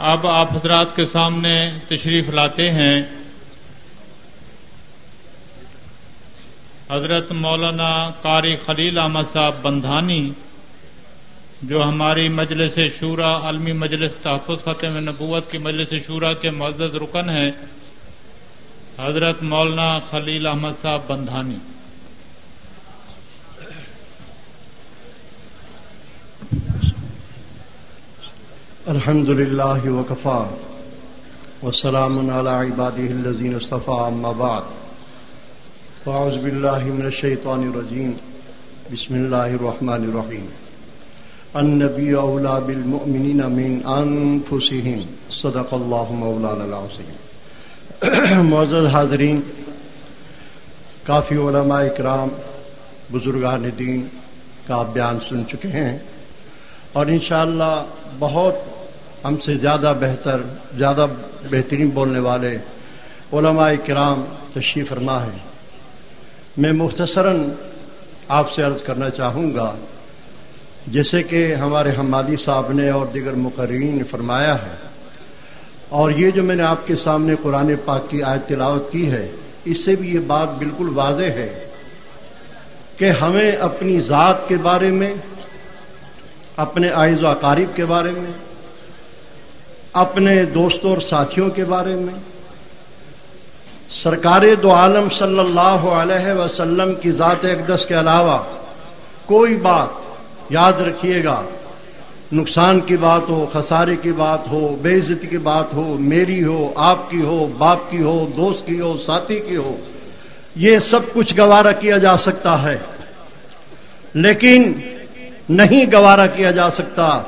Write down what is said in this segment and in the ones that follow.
اب آپ حضرات کے سامنے تشریف لاتے ہیں۔ حضرت مولانا قاری خلیل احمد صاحب بندھانی، جو ہماری مجلس شورا، عالمی مجلس تحفظ ختم نبوت کی مجلس شورا کے معزز رکن ہیں، حضرت مولانا خلیل احمد صاحب بندھانی۔ الحمد لله وكفى والسلام على عباده الذين اصطفى أما بعد فأعوذ بالله من الشيطان الرجيم بسم الله الرحمن الرحيم النبي أولى بالمؤمنين من أنفسهم صدق الله مولانا العظيم معزز حاضرین، کافی علماء اکرام، بزرگان دین کا بیان سن چکے ہیں اور انشاءاللہ بہت ہم سے زیادہ بہتر، زیادہ بہترین بولنے والے علماء کرام تشریف فرما ہے۔ میں مختصراً آپ سے عرض کرنا چاہوں گا، جیسے کہ ہمارے حمادی صاحب نے اور دیگر مقررین نے فرمایا ہے۔ اور یہ جو میں نے آپ کے سامنے قرآن پاک کی آیت تلاوت کی ہے، اس سے بھی یہ بات بالکل واضح ہے کہ ہمیں اپنی ذات کے بارے میں، اپنے آئز و اقارب کے بارے میں اپنے دوستوں اور ساتھیوں کے بارے میں، سرکار دو عالم صلی اللہ علیہ وسلم کی ذات اقدس کے علاوہ کوئی بات یاد رکھیے گا، نقصان کی بات ہو، خسارے کی بات ہو، بے عزتی کی بات ہو، میری ہو، آپ کی ہو، باپ کی ہو، دوست کی ہو، ساتھی کی ہو، یہ سب کچھ گوارا کیا جا سکتا ہے۔ لیکن نہیں گوارا کیا جا سکتا،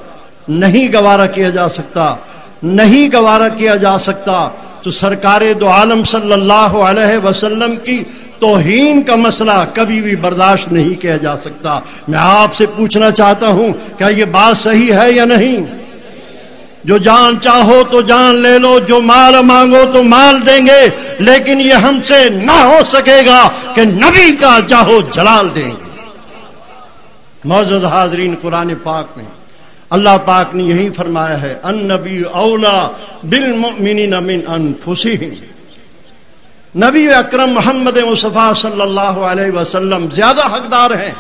نہیں گوارا کیا جا سکتا۔ نہیں گوارا کیا جا سکتا تو سرکار دو عالم صلی اللہ علیہ وسلم کی توہین کا مسئلہ کبھی بھی برداشت نہیں کیا جا سکتا میں آپ سے پوچھنا چاہتا ہوں، کیا یہ بات صحیح ہے یا نہیں؟ جو جان چاہو تو جان لے لو، جو مال مانگو تو مال دیں گے، لیکن یہ ہم سے نہ ہو سکے گا کہ نبی کا چاہو جلال دیں گے۔ معزز حاضرین، قرآن پاک میں اللہ پاک نے یہی فرمایا ہے ان نبی اولا بل من انفسہم۔ نبی اکرم محمد مصطفیٰ صلی اللہ علیہ وسلم زیادہ حقدار ہیں۔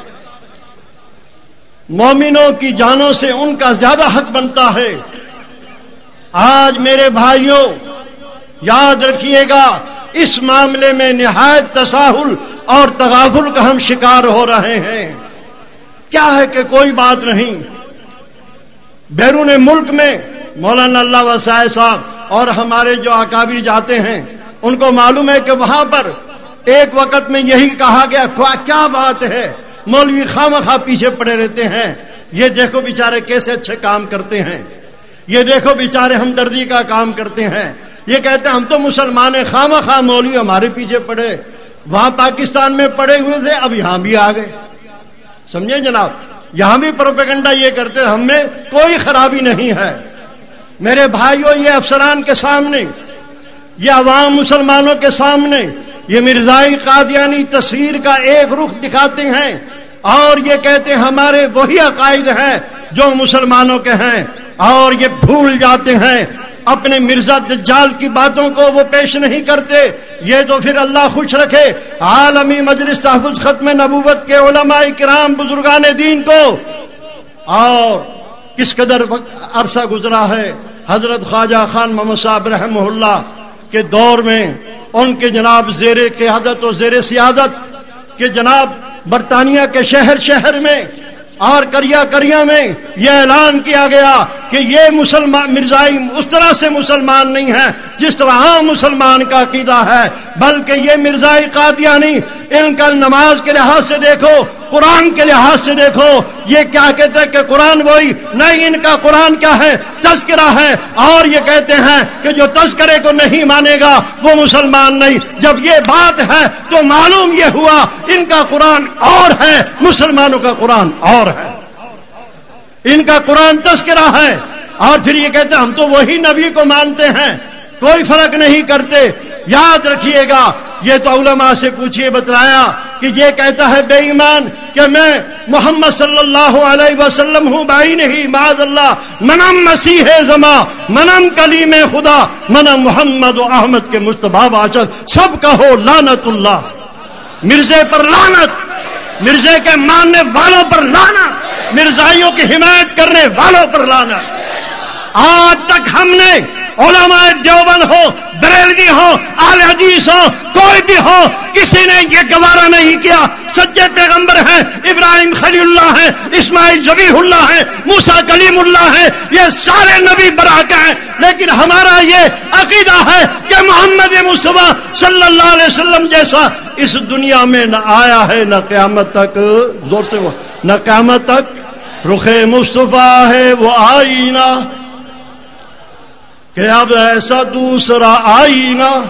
مومنوں کی جانوں سے ان کا زیادہ حق بنتا ہے۔ آج میرے بھائیوں، یاد رکھیے گا، اس معاملے میں نہایت تساہل اور تغافل کا ہم شکار ہو رہے ہیں۔ کیا ہے کہ کوئی بات نہیں۔ بیرون ملک میں مولانا اللہ وسائے صاحب اور ہمارے جو اکابر جاتے ہیں، ان کو معلوم ہے کہ وہاں پر ایک وقت میں یہی کہا گیا، کیا بات ہے؟ مولوی خام خواہ پیچھے پڑے رہتے ہیں۔ یہ دیکھو بیچارے کیسے اچھے کام کرتے ہیں۔ یہ دیکھو بیچارے ہمدردی کا کام کرتے ہیں۔ یہ کہتے ہیں، ہم تو مسلمان ہیں خام خواہ مولوی ہمارے پیچھے پڑے۔ وہاں پاکستان میں پڑے ہوئے تھے، اب یہاں بھی آ گئے۔ سمجھے جناب؟ یہاں بھی پروپیگنڈا یہ کرتے ہم میں کوئی خرابی نہیں ہے۔ میرے بھائیوں، یہ افسران کے سامنے، یہ عوام مسلمانوں کے سامنے، یہ مرزائی قادیانی تصویر کا ایک رخ دکھاتے ہیں۔ اور یہ کہتے ہیں، ہمارے وہی عقائد ہیں جو مسلمانوں کے ہیں۔ اور یہ بھول جاتے ہیں۔ اپنے مرزا دجال کی باتوں کو وہ پیش نہیں کرتے، یہ تو پھر اللہ خوش رکھے۔ عالمی مجلس تحفظ ختم نبوت کے علماء کرام بزرگان دین کو۔ اور کس قدر عرصہ گزرا ہے، حضرت خواجہ خان محمد صاحب رحم اللہ کے دور میں، ان کے جناب زیر قیادت و زیر سیادت کے جناب برطانیہ کے شہر شہر میں۔ اور کریا کریا میں یہ اعلان کیا گیا کہ یہ مسلمان مرزائی اس طرح سے مسلمان نہیں ہے جس طرح ہاں مسلمان کا عقیدہ ہے، بلکہ یہ مرزائی قادیانی ان کا نماز کے لحاظ سے دیکھو، قرآن کے لحاظ سے دیکھو، یہ کیا کہتے ہیں کہ قرآن وہی، نہیں، ان کا قرآن کیا ہے؟ تذکرہ ہے۔ اور یہ کہتے ہیں کہ جو تذکرے کو نہیں مانے گا، وہ مسلمان نہیں۔ جب یہ بات ہے تو معلوم یہ ہوا، ان کا قرآن اور ہے، مسلمانوں کا قرآن اور ہے۔ ان کا قرآن تذکرہ ہے۔ اور پھر یہ کہتے ہیں، ہم تو وہی نبی کو مانتے ہیں۔ کوئی فرق نہیں کرتے۔ یاد رکھیے گا یہ تو علماء سے پوچھئے، بتلایا کہ یہ کہتا ہے بے ایمان کہ میں محمد صلی اللہ علیہ وسلم ہوں، بھائی نہیں معذ اللہ منم مسیح زما منم کلیم خدا، منم محمد و احمد کے مشتبہ باچل، سب کا ہو لانت اللہ۔ مرزے پر لانت مرزے کے ماننے والوں پر لانت مرزائیوں کی حمایت کرنے والوں پر لانت آج تک ہم نے علماء دیوبند ہو، بریلوی ہو، آل حدیث ہو، کوئی بھی ہو، کسی نے یہ گوارا نہیں کیا۔ سچے پیغمبر ہیں، ابراہیم خلی اللہ ہے اسماعیل زبی اللہ ہے موسا کلیم اللہ ہے یہ سارے نبی برا کے ہیں۔ لیکن ہمارا یہ عقیدہ ہے کہ محمد مصطفیٰ صلی اللہ علیہ وسلم جیسا اس دنیا میں نہ آیا ہے، نہ قیامت تک۔ زور سے وہ، نہ قیامت تک۔ رخ مصطفیٰ ہے، وہ آئینہ۔ کہ اب ایسا دوسرا آئینہ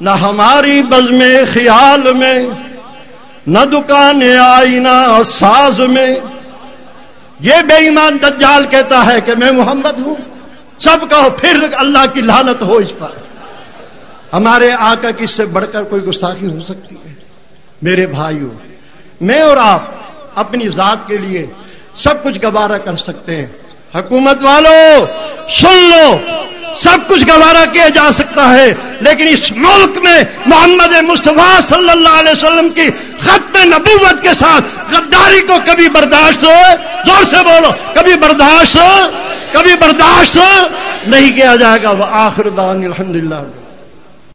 نہ ہماری بز میں خیال میں، نہ دکان آئینہ ساز میں۔ یہ بے ایمان دجال کہتا ہے کہ میں محمد ہوں۔ سب کہو پھر اللہ کی لانت ہو اس پر۔ ہمارے آقا کی سے بڑھ کر کوئی گستاخی ہو سکتی ہے۔ میرے بھائیوں میں اور آپ اپنی ذات کے لیے سب کچھ گوارا کر سکتے ہیں۔ حکومت والوں سن لو، سب کچھ گوارا کیا جا سکتا ہے، لیکن اس ملک میں محمد مصطفیٰ صلی اللہ علیہ وسلم کی ختم نبوت کے ساتھ غداری کو کبھی برداشت ہو؟ زور سے بولو، کبھی برداشت کبھی برداشت نہیں کیا جائے گا، وہ آخر دان الحمد للہ